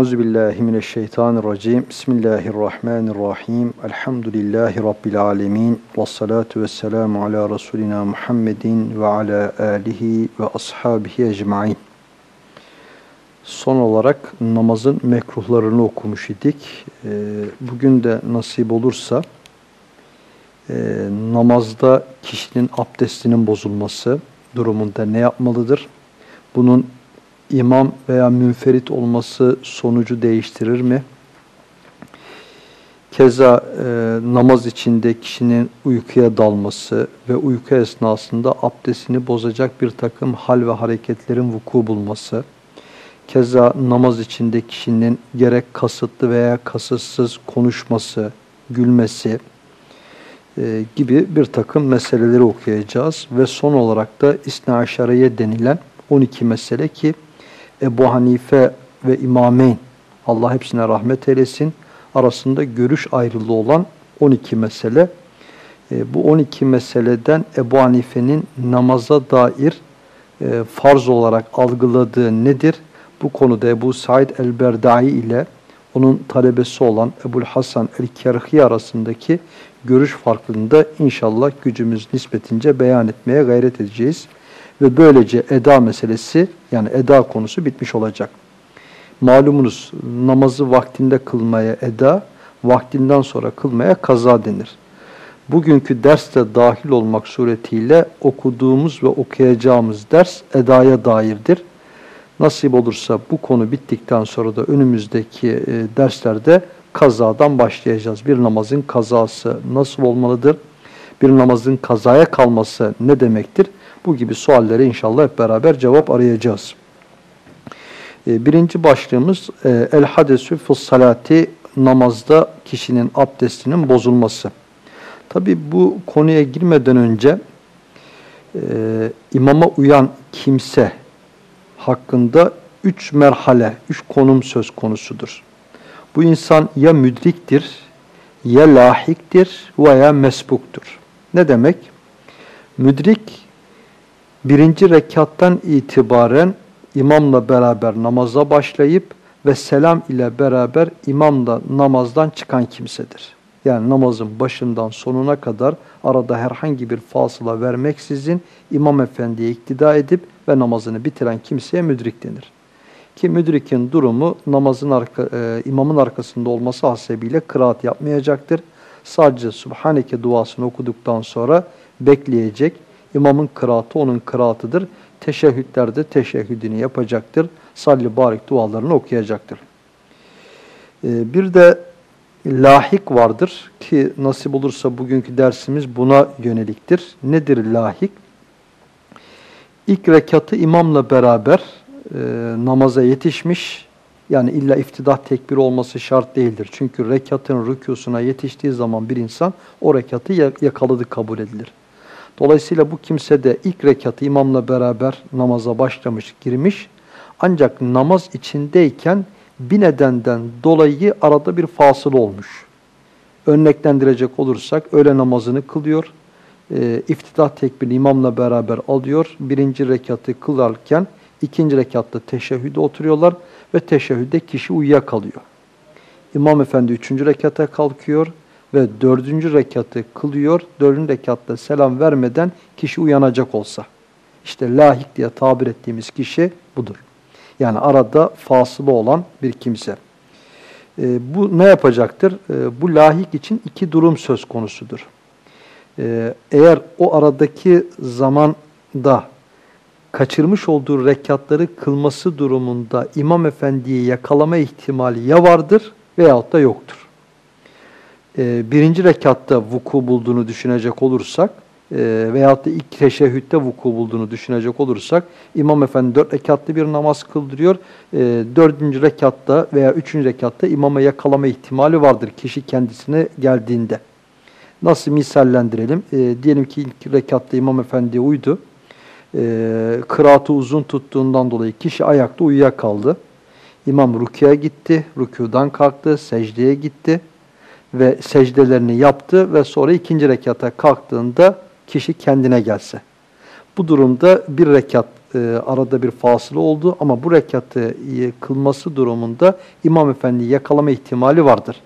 Euzu billahi mineşşeytanirracim. Bismillahirrahmanirrahim. Elhamdülillahi rabbil alamin. Ves salatu vesselamu ala resulina Muhammedin ve ala alihi ve ashabihi ecmaîn. Son olarak namazın mekruhlarını okumuş idik. Ee, bugün de nasip olursa e, namazda kişinin abdestinin bozulması durumunda ne yapmalıdır? Bunun imam veya münferit olması sonucu değiştirir mi? Keza e, namaz içinde kişinin uykuya dalması ve uyku esnasında abdestini bozacak bir takım hal ve hareketlerin vuku bulması, keza namaz içinde kişinin gerek kasıtlı veya kasıtsız konuşması, gülmesi e, gibi bir takım meseleleri okuyacağız ve son olarak da İsna Aşareye denilen 12 mesele ki Ebu Hanife ve İmameyn Allah hepsine rahmet eylesin arasında görüş ayrılığı olan 12 mesele. E, bu 12 meseleden Ebu Hanife'nin namaza dair e, farz olarak algıladığı nedir? Bu konuda Ebu Said el-Berdai ile onun talebesi olan Ebul Hasan el-Kerhi arasındaki görüş farklılığını da inşallah gücümüz nispetince beyan etmeye gayret edeceğiz ve böylece eda meselesi yani eda konusu bitmiş olacak. Malumunuz namazı vaktinde kılmaya eda, vaktinden sonra kılmaya kaza denir. Bugünkü derste dahil olmak suretiyle okuduğumuz ve okuyacağımız ders edaya dairdir. Nasip olursa bu konu bittikten sonra da önümüzdeki e, derslerde kazadan başlayacağız. Bir namazın kazası nasıl olmalıdır? Bir namazın kazaya kalması ne demektir? Bu gibi suallere inşallah hep beraber cevap arayacağız. Ee, birinci başlığımız e, el hadesü fussalati namazda kişinin abdestinin bozulması. Tabi bu konuya girmeden önce e, imama uyan kimse hakkında üç merhale, üç konum söz konusudur. Bu insan ya müdriktir, ya lahiktir veya mesbuktur. Ne demek? Müdrik birinci rekattan itibaren imamla beraber namaza başlayıp ve selam ile beraber imamla namazdan çıkan kimsedir. Yani namazın başından sonuna kadar arada herhangi bir fasıla vermeksizin imam efendiye iktida edip ve namazını bitiren kimseye müdrik denir. Ki müdrikin durumu namazın arka, e, imamın arkasında olması hasebiyle kıraat yapmayacaktır. Sadece Subhaneke duasını okuduktan sonra bekleyecek İmamın kıraatı onun kıraatıdır. Teşehhütlerde teşehhüdünü yapacaktır. Salli barik dualarını okuyacaktır. Ee, bir de lahik vardır ki nasip olursa bugünkü dersimiz buna yöneliktir. Nedir lahik? İlk rekatı imamla beraber e, namaza yetişmiş, yani illa iftidah tekbir olması şart değildir. Çünkü rekatın rükûsuna yetiştiği zaman bir insan o rekatı yakaladı kabul edilir. Dolayısıyla bu kimse de ilk rekatı imamla beraber namaza başlamış, girmiş. Ancak namaz içindeyken bir nedenden dolayı arada bir fasıl olmuş. Örneklendirecek olursak öğle namazını kılıyor. E, iftitah tekbirini imamla beraber alıyor. Birinci rekatı kılarken ikinci rekatta teşehhüde oturuyorlar ve teşehhüde kişi uyuyakalıyor. İmam efendi üçüncü rekata kalkıyor ve dördüncü rekatı kılıyor, dördüncü rekatta selam vermeden kişi uyanacak olsa. İşte lahik diye tabir ettiğimiz kişi budur. Yani arada fasılı olan bir kimse. E, bu ne yapacaktır? E, bu lahik için iki durum söz konusudur. E, eğer o aradaki zamanda kaçırmış olduğu rekatları kılması durumunda İmam Efendi'yi yakalama ihtimali ya vardır veyahut da yoktur e, birinci rekatta vuku bulduğunu düşünecek olursak e, veyahut da ilk teşehhütte vuku bulduğunu düşünecek olursak İmam Efendi dört rekatlı bir namaz kıldırıyor. E, dördüncü rekatta veya üçüncü rekatta imama yakalama ihtimali vardır kişi kendisine geldiğinde. Nasıl misallendirelim? E, diyelim ki ilk rekatta İmam Efendi uydu. E, kıraatı uzun tuttuğundan dolayı kişi ayakta uyuyakaldı. İmam rüküye gitti, rükudan kalktı, secdeye gitti. Ve secdelerini yaptı ve sonra ikinci rekata kalktığında kişi kendine gelse. Bu durumda bir rekat e, arada bir fasılı oldu ama bu rekatı e, kılması durumunda İmam Efendi yakalama ihtimali vardır.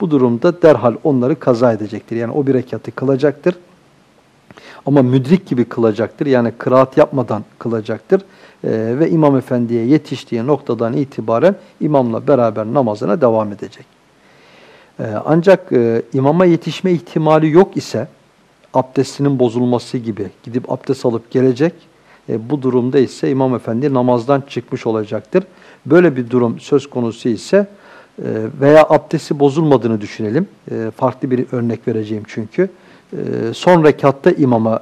Bu durumda derhal onları kaza edecektir. Yani o bir rekatı kılacaktır. Ama müdrik gibi kılacaktır. Yani kıraat yapmadan kılacaktır. E, ve İmam Efendi'ye yetiştiği noktadan itibaren imamla beraber namazına devam edecek. E, ancak e, imama yetişme ihtimali yok ise abdestinin bozulması gibi gidip abdest alıp gelecek. E, bu durumda ise İmam Efendi namazdan çıkmış olacaktır. Böyle bir durum söz konusu ise e, veya abdesti bozulmadığını düşünelim. Farklı bir örnek vereceğim çünkü. Son rekatta imama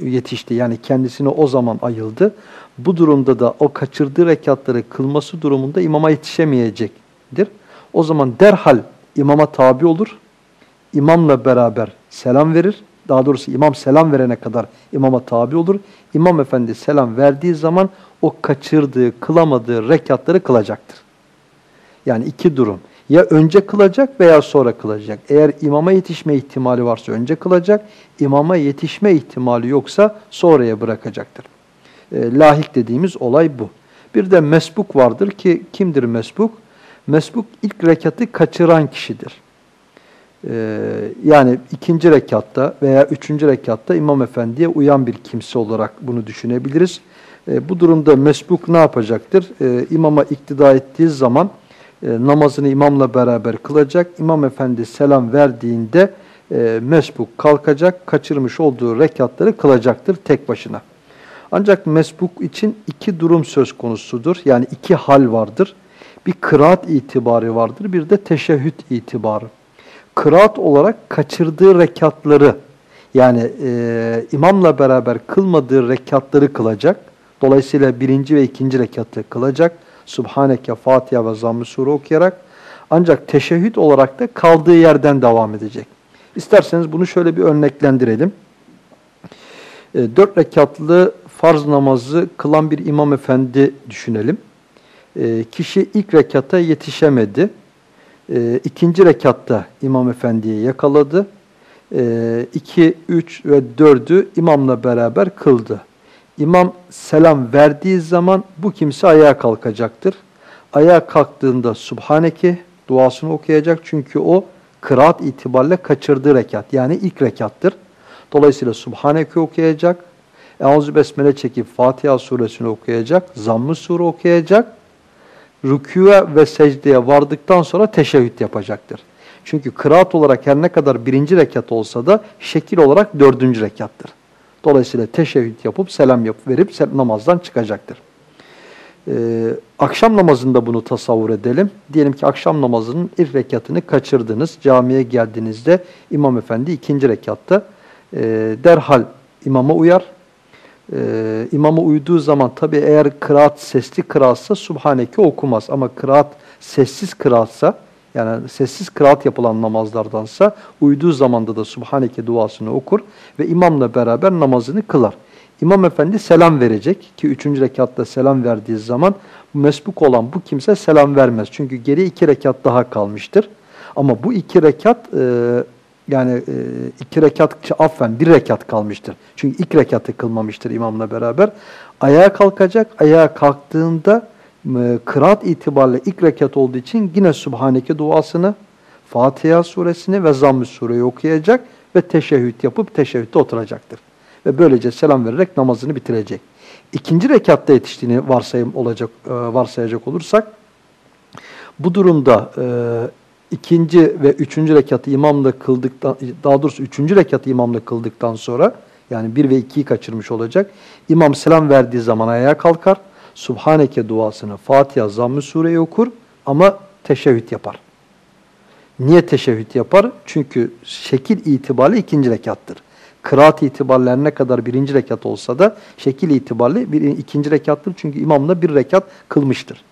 yetişti. Yani kendisine o zaman ayıldı. Bu durumda da o kaçırdığı rekatları kılması durumunda imama yetişemeyecektir. O zaman derhal imama tabi olur. İmamla beraber selam verir daha doğrusu imam selam verene kadar imama tabi olur. İmam efendi selam verdiği zaman o kaçırdığı, kılamadığı rekatları kılacaktır. Yani iki durum. Ya önce kılacak veya sonra kılacak. Eğer imama yetişme ihtimali varsa önce kılacak, imama yetişme ihtimali yoksa sonraya bırakacaktır. E, lahik dediğimiz olay bu. Bir de mesbuk vardır ki kimdir mesbuk? Mesbuk ilk rekatı kaçıran kişidir. Ee, yani ikinci rekatta veya üçüncü rekatta İmam Efendi'ye uyan bir kimse olarak bunu düşünebiliriz. Ee, bu durumda mesbuk ne yapacaktır? Ee, imama iktida ettiği zaman e, namazını imamla beraber kılacak. İmam Efendi selam verdiğinde e, mesbuk kalkacak, kaçırmış olduğu rekatları kılacaktır tek başına. Ancak mesbuk için iki durum söz konusudur. Yani iki hal vardır. Bir kıraat itibarı vardır, bir de teşehhüt itibarı kıraat olarak kaçırdığı rekatları yani e, imamla beraber kılmadığı rekatları kılacak. Dolayısıyla birinci ve ikinci rekatı kılacak. Subhaneke, Fatiha ve Zamm-ı Sure okuyarak. Ancak teşehhüd olarak da kaldığı yerden devam edecek. İsterseniz bunu şöyle bir örneklendirelim. E, dört rekatlı farz namazı kılan bir imam efendi düşünelim. E, kişi ilk rekata yetişemedi e, ikinci rekatta İmam Efendi'yi yakaladı. 2, e, 3 ve 4'ü imamla beraber kıldı. İmam selam verdiği zaman bu kimse ayağa kalkacaktır. Ayağa kalktığında Subhaneke duasını okuyacak çünkü o kıraat itibariyle kaçırdığı rekat yani ilk rekattır. Dolayısıyla Subhaneke okuyacak. Euzu Besmele çekip Fatiha suresini okuyacak. Zamm-ı sure okuyacak rükûa ve secdeye vardıktan sonra teşehhüt yapacaktır. Çünkü kıraat olarak her ne kadar birinci rekat olsa da şekil olarak dördüncü rekattır. Dolayısıyla teşehhüt yapıp selam yapıp verip namazdan çıkacaktır. Ee, akşam namazında bunu tasavvur edelim. Diyelim ki akşam namazının ilk rekatını kaçırdınız. Camiye geldiğinizde İmam Efendi ikinci rekatta e, derhal imama uyar, e, imama uyduğu zaman tabi eğer kıraat sesli kıraatsa Subhaneke okumaz. Ama kıraat sessiz kıraatsa yani sessiz kıraat yapılan namazlardansa uyduğu zamanda da Subhaneke duasını okur ve imamla beraber namazını kılar. İmam efendi selam verecek ki üçüncü rekatta selam verdiği zaman mesbuk olan bu kimse selam vermez. Çünkü geri iki rekat daha kalmıştır. Ama bu iki rekat e, yani e, iki rekat, affen bir rekat kalmıştır. Çünkü ilk rekatı kılmamıştır imamla beraber. Ayağa kalkacak, ayağa kalktığında e, kıraat itibariyle ilk rekat olduğu için yine Subhaneke duasını, Fatiha suresini ve Zamm-ı sureyi okuyacak ve teşehhüt yapıp teşehhütte oturacaktır. Ve böylece selam vererek namazını bitirecek. İkinci rekatta yetiştiğini varsayım olacak, e, varsayacak olursak, bu durumda e, ikinci ve üçüncü rekatı imamla kıldıktan, daha doğrusu üçüncü rekatı imamla kıldıktan sonra, yani bir ve ikiyi kaçırmış olacak. İmam selam verdiği zaman ayağa kalkar. Subhaneke duasını Fatiha, Zamm-ı Sure'yi okur ama teşehhüt yapar. Niye teşehhüt yapar? Çünkü şekil itibariyle ikinci rekattır. Kıraat itibariyle ne kadar birinci rekat olsa da şekil itibariyle bir, ikinci rekattır. Çünkü imamla bir rekat kılmıştır.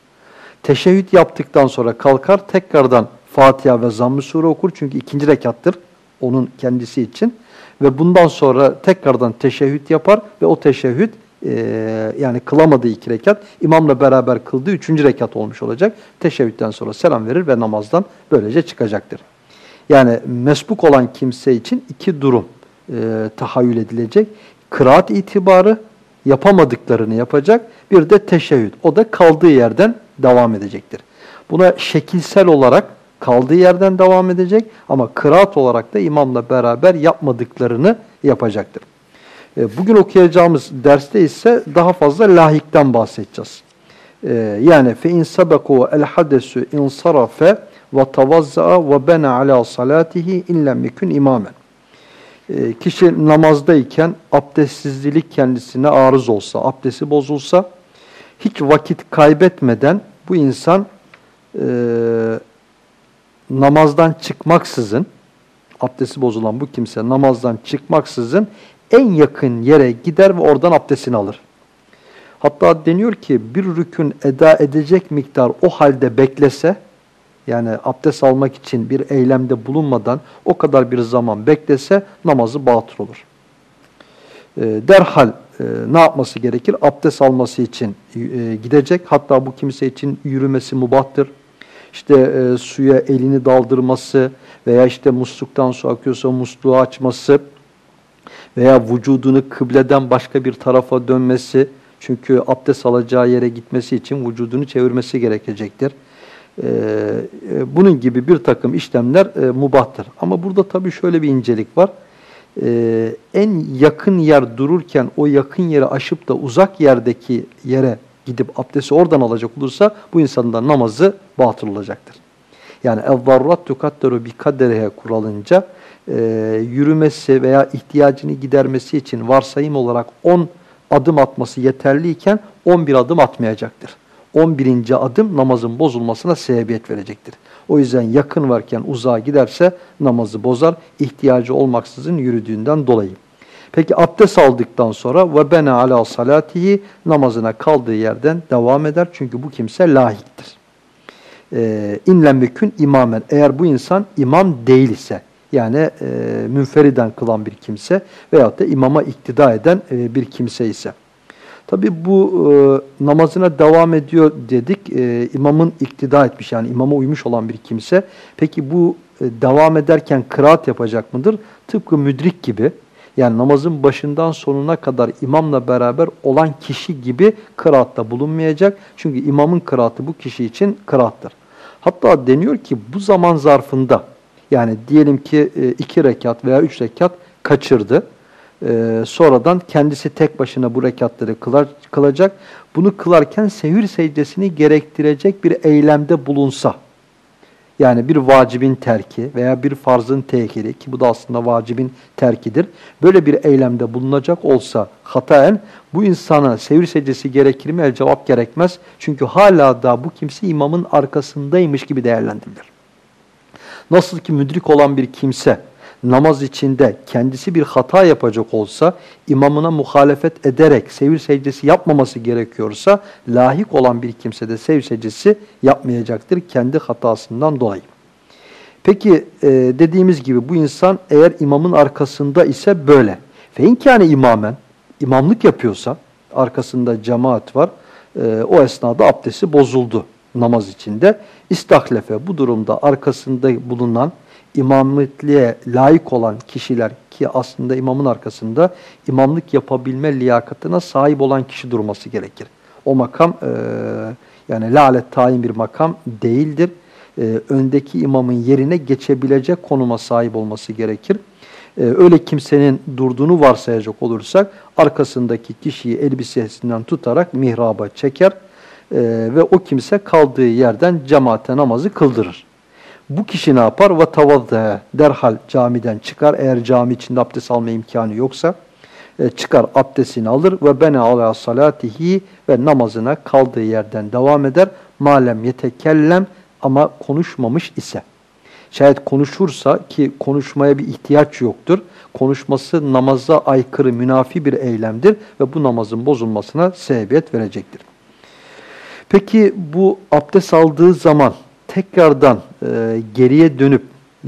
Teşehhüt yaptıktan sonra kalkar tekrardan Fatiha ve Zamm-ı Sure okur. Çünkü ikinci rekattır onun kendisi için. Ve bundan sonra tekrardan teşehhüt yapar ve o teşehhüt e, yani kılamadığı iki rekat imamla beraber kıldığı üçüncü rekat olmuş olacak. Teşehhütten sonra selam verir ve namazdan böylece çıkacaktır. Yani mesbuk olan kimse için iki durum e, tahayyül edilecek. Kıraat itibarı yapamadıklarını yapacak. Bir de teşehhüd. O da kaldığı yerden devam edecektir. Buna şekilsel olarak kaldığı yerden devam edecek ama kıraat olarak da imamla beraber yapmadıklarını yapacaktır. E, bugün okuyacağımız derste ise daha fazla lahikten bahsedeceğiz. E, yani fe in sabaku el hadesu insarafe ve tavazza ve bena ala salatihi illem yekun imamen. E, kişi namazdayken abdestsizlik kendisine arız olsa, abdesti bozulsa hiç vakit kaybetmeden bu insan e, namazdan çıkmaksızın, abdesti bozulan bu kimse namazdan çıkmaksızın en yakın yere gider ve oradan abdestini alır. Hatta deniyor ki bir rükün eda edecek miktar o halde beklese, yani abdest almak için bir eylemde bulunmadan o kadar bir zaman beklese namazı batıl olur. E, derhal e, ne yapması gerekir? Abdest alması için e, gidecek. Hatta bu kimse için yürümesi mubahtır işte e, suya elini daldırması veya işte musluktan su akıyorsa musluğu açması veya vücudunu kıbleden başka bir tarafa dönmesi çünkü abdest alacağı yere gitmesi için vücudunu çevirmesi gerekecektir. Ee, bunun gibi bir takım işlemler e, mubahtır. Ama burada tabii şöyle bir incelik var. Ee, en yakın yer dururken o yakın yeri aşıp da uzak yerdeki yere gidip abdesti oradan alacak olursa bu insanın da namazı batıl olacaktır. Yani ev-zarrat tukadderu bi kadderihe kuralınca e, yürümesi veya ihtiyacını gidermesi için varsayım olarak 10 adım atması yeterliyken 11 adım atmayacaktır. 11. adım namazın bozulmasına sebebiyet verecektir. O yüzden yakın varken uzağa giderse namazı bozar, ihtiyacı olmaksızın yürüdüğünden dolayı. Peki abdest aldıktan sonra ve bena ala salatihi namazına kaldığı yerden devam eder. Çünkü bu kimse lahiktir. Ee, İnlem mükün imamen. Eğer bu insan imam değil ise yani e, münferiden kılan bir kimse veyahut da imama iktida eden e, bir kimse ise. Tabi bu e, namazına devam ediyor dedik. E, imamın iktida etmiş yani imama uymuş olan bir kimse. Peki bu e, devam ederken kıraat yapacak mıdır? Tıpkı müdrik gibi yani namazın başından sonuna kadar imamla beraber olan kişi gibi kıraatta bulunmayacak. Çünkü imamın kıraatı bu kişi için kıraattır. Hatta deniyor ki bu zaman zarfında yani diyelim ki e, iki rekat veya üç rekat kaçırdı. Ee, sonradan kendisi tek başına bu rekatları kılar, kılacak. Bunu kılarken sevir secdesini gerektirecek bir eylemde bulunsa yani bir vacibin terki veya bir farzın tehiri ki bu da aslında vacibin terkidir. Böyle bir eylemde bulunacak olsa hataen bu insana sevir secdesi gerekir mi? El cevap gerekmez. Çünkü hala da bu kimse imamın arkasındaymış gibi değerlendirilir. Nasıl ki müdrik olan bir kimse namaz içinde kendisi bir hata yapacak olsa, imamına muhalefet ederek sevir secdesi yapmaması gerekiyorsa, lahik olan bir kimse de sevir secdesi yapmayacaktır kendi hatasından dolayı. Peki e, dediğimiz gibi bu insan eğer imamın arkasında ise böyle. Fe imamen, imamlık yapıyorsa, arkasında cemaat var, e, o esnada abdesti bozuldu namaz içinde. İstahlefe bu durumda arkasında bulunan imamlıkliğe layık olan kişiler ki aslında imamın arkasında imamlık yapabilme liyakatına sahip olan kişi durması gerekir. O makam e, yani lalet tayin bir makam değildir. E, öndeki imamın yerine geçebilecek konuma sahip olması gerekir. E, öyle kimsenin durduğunu varsayacak olursak arkasındaki kişiyi elbisesinden tutarak mihraba çeker e, ve o kimse kaldığı yerden cemaate namazı kıldırır. Bu kişi ne yapar? Ve derhal camiden çıkar. Eğer cami içinde abdest alma imkanı yoksa e, çıkar abdestini alır ve bene ala salatihi ve namazına kaldığı yerden devam eder. Malem yetekellem ama konuşmamış ise. Şayet konuşursa ki konuşmaya bir ihtiyaç yoktur. Konuşması namaza aykırı, münafi bir eylemdir ve bu namazın bozulmasına sebebiyet verecektir. Peki bu abdest aldığı zaman tekrardan e, geriye dönüp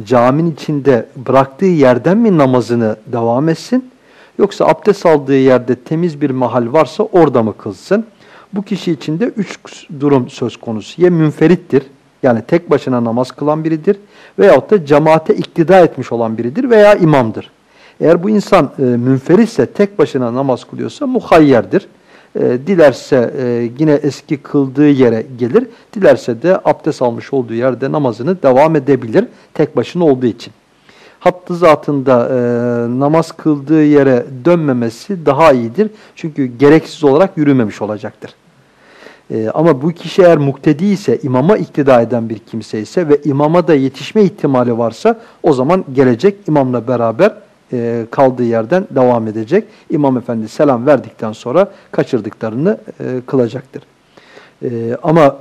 caminin içinde bıraktığı yerden mi namazını devam etsin? Yoksa abdest aldığı yerde temiz bir mahal varsa orada mı kılsın? Bu kişi için de üç durum söz konusu. Ya münferittir, Yani tek başına namaz kılan biridir veyahut da cemaate iktida etmiş olan biridir veya imamdır. Eğer bu insan e, münferitse, tek başına namaz kılıyorsa muhayyerdir. E, dilerse e, yine eski kıldığı yere gelir, dilerse de abdest almış olduğu yerde namazını devam edebilir tek başına olduğu için. Hattı zatında e, namaz kıldığı yere dönmemesi daha iyidir. Çünkü gereksiz olarak yürümemiş olacaktır. E, ama bu kişi eğer muktedi ise, imama iktida eden bir kimse ise ve imama da yetişme ihtimali varsa o zaman gelecek imamla beraber e, kaldığı yerden devam edecek. İmam efendi selam verdikten sonra kaçırdıklarını e, kılacaktır. E, ama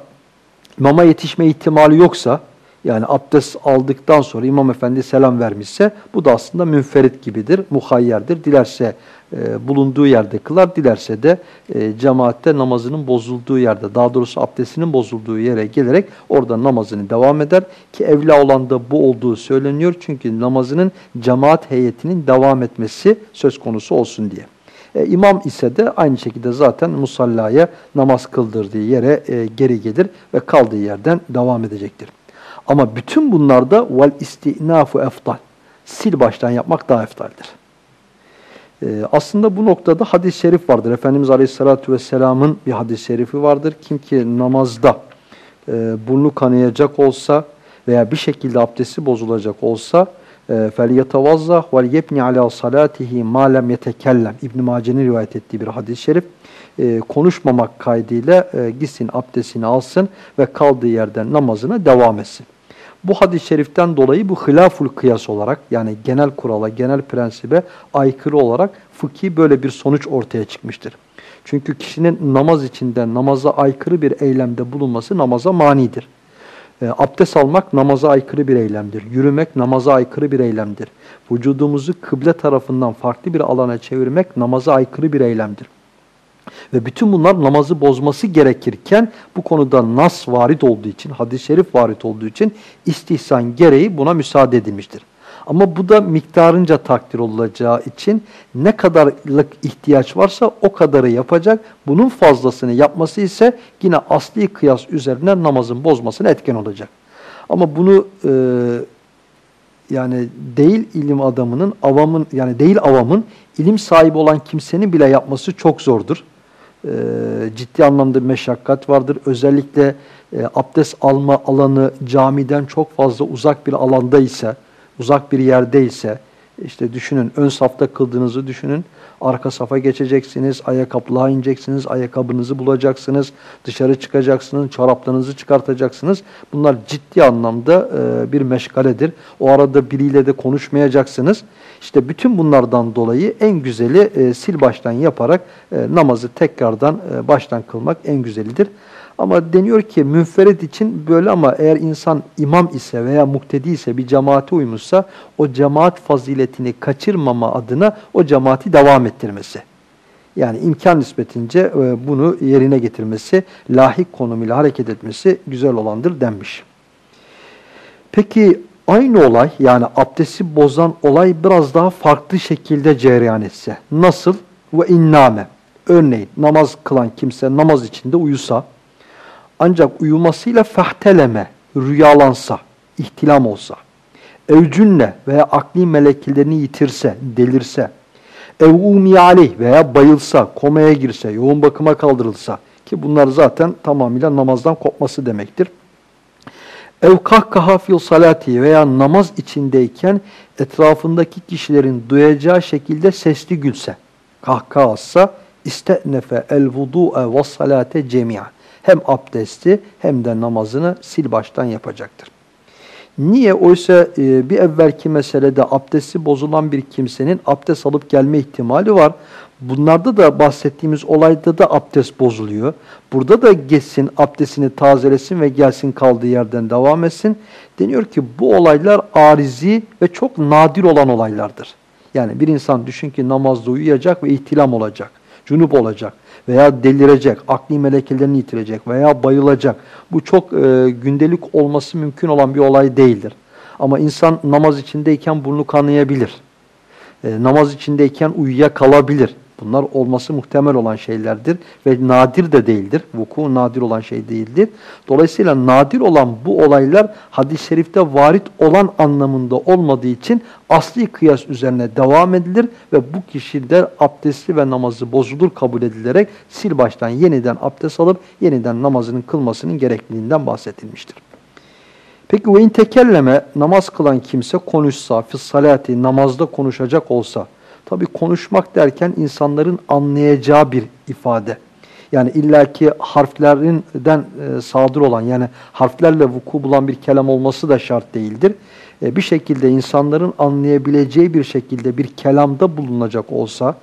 imama yetişme ihtimali yoksa yani abdest aldıktan sonra imam efendi selam vermişse bu da aslında münferit gibidir, muhayyerdir. Dilerse e, bulunduğu yerde kılar, dilerse de e, cemaatte namazının bozulduğu yerde, daha doğrusu abdestinin bozulduğu yere gelerek orada namazını devam eder. Ki evla olan da bu olduğu söyleniyor. Çünkü namazının cemaat heyetinin devam etmesi söz konusu olsun diye. E, imam ise de aynı şekilde zaten musallaya namaz kıldırdığı yere e, geri gelir ve kaldığı yerden devam edecektir. Ama bütün bunlarda vel istinafu eftal. Sil baştan yapmak daha eftaldir. Ee, aslında bu noktada hadis-i şerif vardır. Efendimiz Aleyhisselatü Vesselam'ın bir hadis-i şerifi vardır. Kim ki namazda e, burnu kanayacak olsa veya bir şekilde abdesti bozulacak olsa فَلْيَتَوَزَّهْ وَلْيَبْنِ عَلَى صَلَاتِهِ مَا لَمْ يَتَكَلَّمْ İbn-i Mace'nin rivayet ettiği bir hadis-i şerif. E, konuşmamak kaydıyla e, gitsin abdestini alsın ve kaldığı yerden namazına devam etsin. Bu hadis-i şeriften dolayı bu hilaful kıyas olarak yani genel kurala, genel prensibe aykırı olarak fıkhi böyle bir sonuç ortaya çıkmıştır. Çünkü kişinin namaz içinde namaza aykırı bir eylemde bulunması namaza manidir. E, abdest almak namaza aykırı bir eylemdir. Yürümek namaza aykırı bir eylemdir. Vücudumuzu kıble tarafından farklı bir alana çevirmek namaza aykırı bir eylemdir. Ve bütün bunlar namazı bozması gerekirken bu konuda nas varit olduğu için, hadis-i şerif varit olduğu için istihsan gereği buna müsaade edilmiştir. Ama bu da miktarınca takdir olacağı için ne kadarlık ihtiyaç varsa o kadarı yapacak. Bunun fazlasını yapması ise yine asli kıyas üzerine namazın bozmasına etken olacak. Ama bunu e, yani değil ilim adamının, avamın yani değil avamın ilim sahibi olan kimsenin bile yapması çok zordur e, ciddi anlamda meşakkat vardır. Özellikle e, abdest alma alanı camiden çok fazla uzak bir alanda ise, uzak bir yerde ise, işte düşünün ön safta kıldığınızı düşünün. Arka safa geçeceksiniz, ayakkabılığa ineceksiniz, ayakkabınızı bulacaksınız, dışarı çıkacaksınız, çoraplarınızı çıkartacaksınız. Bunlar ciddi anlamda e, bir meşgaledir. O arada biriyle de konuşmayacaksınız. İşte bütün bunlardan dolayı en güzeli e, sil baştan yaparak e, namazı tekrardan e, baştan kılmak en güzelidir. Ama deniyor ki münferit için böyle ama eğer insan imam ise veya muktedi ise bir cemaate uymuşsa o cemaat faziletini kaçırmama adına o cemaati devam ettirmesi. Yani imkan nispetince e, bunu yerine getirmesi, lahik konumuyla hareket etmesi güzel olandır denmiş. Peki aynı olay yani abdesti bozan olay biraz daha farklı şekilde cereyan etse. Nasıl? Ve inname. Örneğin namaz kılan kimse namaz içinde uyusa ancak uyumasıyla fehteleme, rüyalansa, ihtilam olsa, evcünle veya akli melekelerini yitirse, delirse, ev umiyalih veya bayılsa, komaya girse, yoğun bakıma kaldırılsa ki bunlar zaten tamamıyla namazdan kopması demektir. Ev kahkaha fil salati veya namaz içindeyken etrafındaki kişilerin duyacağı şekilde sesli gülse, kahkaha atsa, istenefe el vudu'e ve salate cemi'a hem abdesti hem de namazını sil baştan yapacaktır. Niye? Oysa e, bir evvelki meselede abdesti bozulan bir kimsenin abdest alıp gelme ihtimali var. Bunlarda da bahsettiğimiz olayda da abdest bozuluyor. Burada da geçsin, abdestini tazelesin ve gelsin kaldığı yerden devam etsin. Deniyor ki bu olaylar arizi ve çok nadir olan olaylardır. Yani bir insan düşün ki namazda uyuyacak ve ihtilam olacak, cunup olacak veya delirecek, akli melekelerini yitirecek veya bayılacak. Bu çok e, gündelik olması mümkün olan bir olay değildir. Ama insan namaz içindeyken burnu kanayabilir. E, namaz içindeyken uyuyakalabilir. Bunlar olması muhtemel olan şeylerdir ve nadir de değildir. Vuku nadir olan şey değildir. Dolayısıyla nadir olan bu olaylar hadis-i şerifte varit olan anlamında olmadığı için asli kıyas üzerine devam edilir ve bu kişide abdesti ve namazı bozulur kabul edilerek sil baştan yeniden abdest alıp yeniden namazının kılmasının gerekliliğinden bahsedilmiştir. Peki ve in tekelleme namaz kılan kimse konuşsa, fissalati namazda konuşacak olsa, tabi konuşmak derken insanların anlayacağı bir ifade. Yani illaki harflerinden e, sadır olan yani harflerle vuku bulan bir kelam olması da şart değildir. E, bir şekilde insanların anlayabileceği bir şekilde bir kelamda bulunacak olsa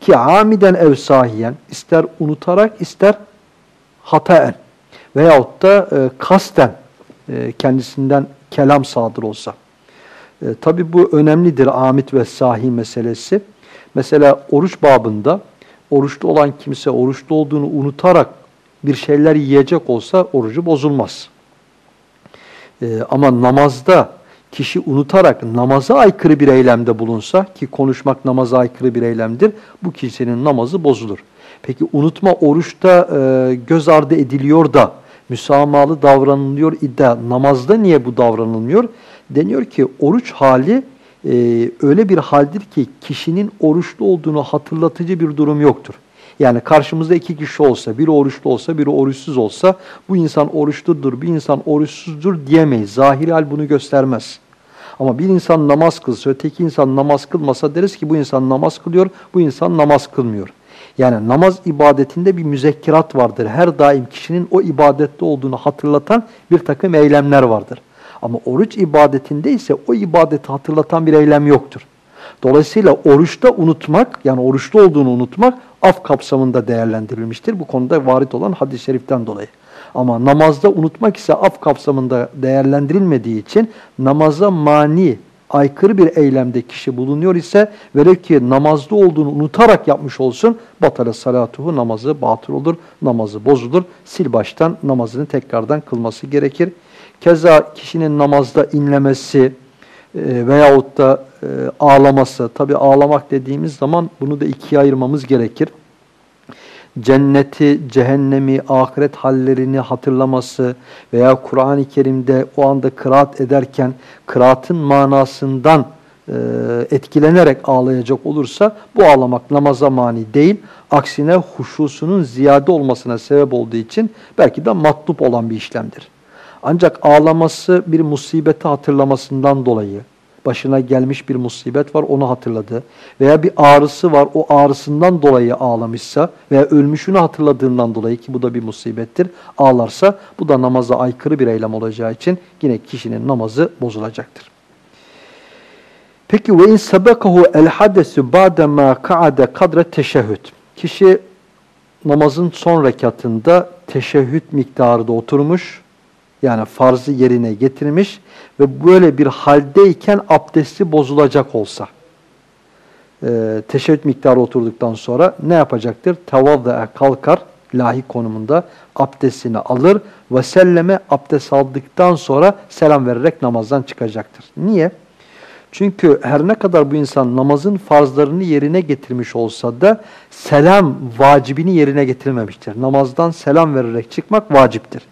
ki amiden ev sahiyen ister unutarak ister hataen veyahut da e, kasten e, kendisinden kelam sadır olsa. E, Tabi bu önemlidir amit ve sahi meselesi. Mesela oruç babında oruçlu olan kimse oruçlu olduğunu unutarak bir şeyler yiyecek olsa orucu bozulmaz. E, ama namazda kişi unutarak namaza aykırı bir eylemde bulunsa ki konuşmak namaza aykırı bir eylemdir, bu kişinin namazı bozulur. Peki unutma oruçta e, göz ardı ediliyor da müsamahalı davranılıyor iddia. Namazda niye bu davranılmıyor? Deniyor ki oruç hali e, öyle bir haldir ki kişinin oruçlu olduğunu hatırlatıcı bir durum yoktur. Yani karşımızda iki kişi olsa, biri oruçlu olsa, biri oruçsuz olsa bu insan oruçludur, bir insan oruçsuzdur diyemeyiz. Zahiri hal bunu göstermez. Ama bir insan namaz kılsa, öteki insan namaz kılmasa deriz ki bu insan namaz kılıyor, bu insan namaz kılmıyor. Yani namaz ibadetinde bir müzekkirat vardır. Her daim kişinin o ibadette olduğunu hatırlatan bir takım eylemler vardır. Ama oruç ibadetinde ise o ibadeti hatırlatan bir eylem yoktur. Dolayısıyla oruçta unutmak, yani oruçlu olduğunu unutmak af kapsamında değerlendirilmiştir. Bu konuda varit olan hadis-i şeriften dolayı. Ama namazda unutmak ise af kapsamında değerlendirilmediği için namaza mani aykırı bir eylemde kişi bulunuyor ise velev ki namazda olduğunu unutarak yapmış olsun batale salatuhu namazı batıl olur, namazı bozulur. Sil baştan namazını tekrardan kılması gerekir. Keza kişinin namazda inlemesi e, veyahut da e, ağlaması, tabi ağlamak dediğimiz zaman bunu da ikiye ayırmamız gerekir cenneti, cehennemi, ahiret hallerini hatırlaması veya Kur'an-ı Kerim'de o anda kıraat ederken kıraatın manasından e, etkilenerek ağlayacak olursa bu ağlamak namaza mani değil. Aksine huşusunun ziyade olmasına sebep olduğu için belki de matlup olan bir işlemdir. Ancak ağlaması bir musibeti hatırlamasından dolayı, başına gelmiş bir musibet var onu hatırladı veya bir ağrısı var o ağrısından dolayı ağlamışsa veya ölmüşünü hatırladığından dolayı ki bu da bir musibettir ağlarsa bu da namaza aykırı bir eylem olacağı için yine kişinin namazı bozulacaktır. Peki ve in sabakahu el hadesu ba'de ma ka'ade kadre teşehhüd. Kişi namazın son rekatında teşehhüd miktarı da oturmuş yani farzı yerine getirmiş ve böyle bir haldeyken abdesti bozulacak olsa e, teşebbüt miktarı oturduktan sonra ne yapacaktır? Tevavve'e kalkar lahi konumunda abdestini alır ve selleme abdest aldıktan sonra selam vererek namazdan çıkacaktır. Niye? Çünkü her ne kadar bu insan namazın farzlarını yerine getirmiş olsa da selam vacibini yerine getirmemiştir. Namazdan selam vererek çıkmak vaciptir.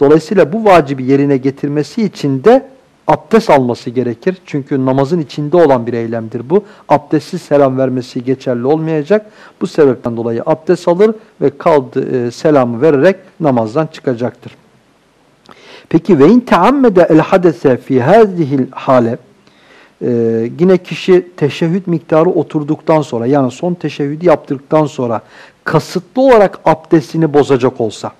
Dolayısıyla bu vacibi yerine getirmesi için de abdest alması gerekir. Çünkü namazın içinde olan bir eylemdir bu. Abdestsiz selam vermesi geçerli olmayacak. Bu sebepten dolayı abdest alır ve kaldı e, selamı vererek namazdan çıkacaktır. Peki ve in teammede el hadese fi hadihil hale ee, yine kişi teşehhüd miktarı oturduktan sonra yani son teşehhüdü yaptıktan sonra kasıtlı olarak abdestini bozacak olsa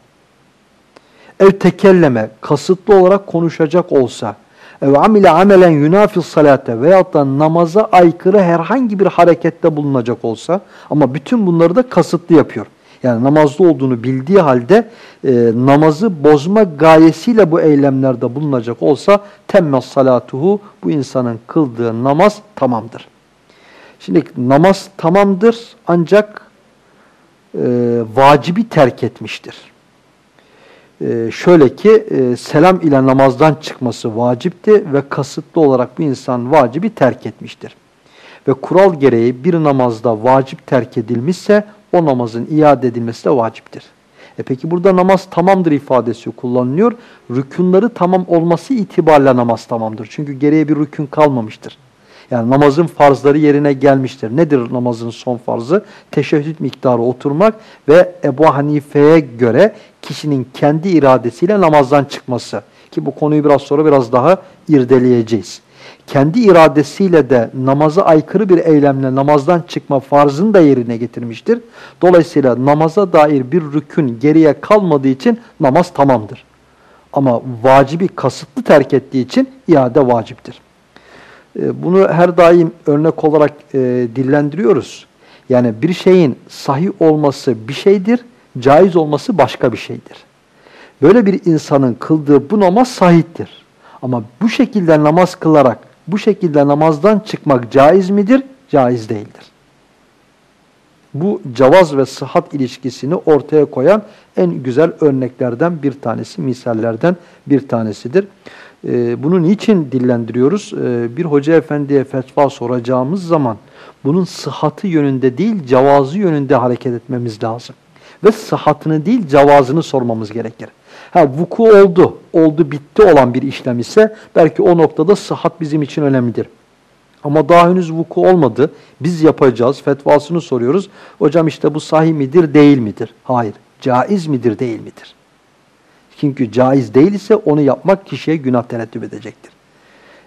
ev tekelleme kasıtlı olarak konuşacak olsa ev amile amelen yunafil salate veyahut da namaza aykırı herhangi bir harekette bulunacak olsa ama bütün bunları da kasıtlı yapıyor. Yani namazda olduğunu bildiği halde e, namazı bozma gayesiyle bu eylemlerde bulunacak olsa temme salatuhu bu insanın kıldığı namaz tamamdır. Şimdi namaz tamamdır ancak e, vacibi terk etmiştir. Ee, şöyle ki e, selam ile namazdan çıkması vacipti ve kasıtlı olarak bu insan vacibi terk etmiştir. ve kural gereği bir namazda vacip terk edilmişse o namazın iade edilmesi de vaciptir. E peki burada namaz tamamdır ifadesi kullanılıyor. Rükunları tamam olması itibariyle namaz tamamdır. Çünkü geriye bir rükün kalmamıştır. Yani namazın farzları yerine gelmiştir. Nedir namazın son farzı? Teşehhüd miktarı oturmak ve Ebu Hanife'ye göre kişinin kendi iradesiyle namazdan çıkması. Ki bu konuyu biraz sonra biraz daha irdeleyeceğiz. Kendi iradesiyle de namaza aykırı bir eylemle namazdan çıkma farzını da yerine getirmiştir. Dolayısıyla namaza dair bir rükün geriye kalmadığı için namaz tamamdır. Ama vacibi kasıtlı terk ettiği için iade vaciptir. Ee, bunu her daim örnek olarak e, dillendiriyoruz. Yani bir şeyin sahih olması bir şeydir, caiz olması başka bir şeydir. Böyle bir insanın kıldığı bu namaz sahiptir. Ama bu şekilde namaz kılarak bu şekilde namazdan çıkmak caiz midir? Caiz değildir. Bu cavaz ve sıhhat ilişkisini ortaya koyan en güzel örneklerden bir tanesi, misallerden bir tanesidir. Ee, bunu niçin dillendiriyoruz? Ee, bir hoca efendiye fetva soracağımız zaman bunun sıhhatı yönünde değil, cavazı yönünde hareket etmemiz lazım. Ve sıhhatını değil, cavazını sormamız gerekir. Ha vuku oldu, oldu bitti olan bir işlem ise belki o noktada sıhhat bizim için önemlidir. Ama daha henüz vuku olmadı. Biz yapacağız, fetvasını soruyoruz. Hocam işte bu sahih midir, değil midir? Hayır. Caiz midir, değil midir? Çünkü caiz değil ise onu yapmak kişiye günah terettüp edecektir.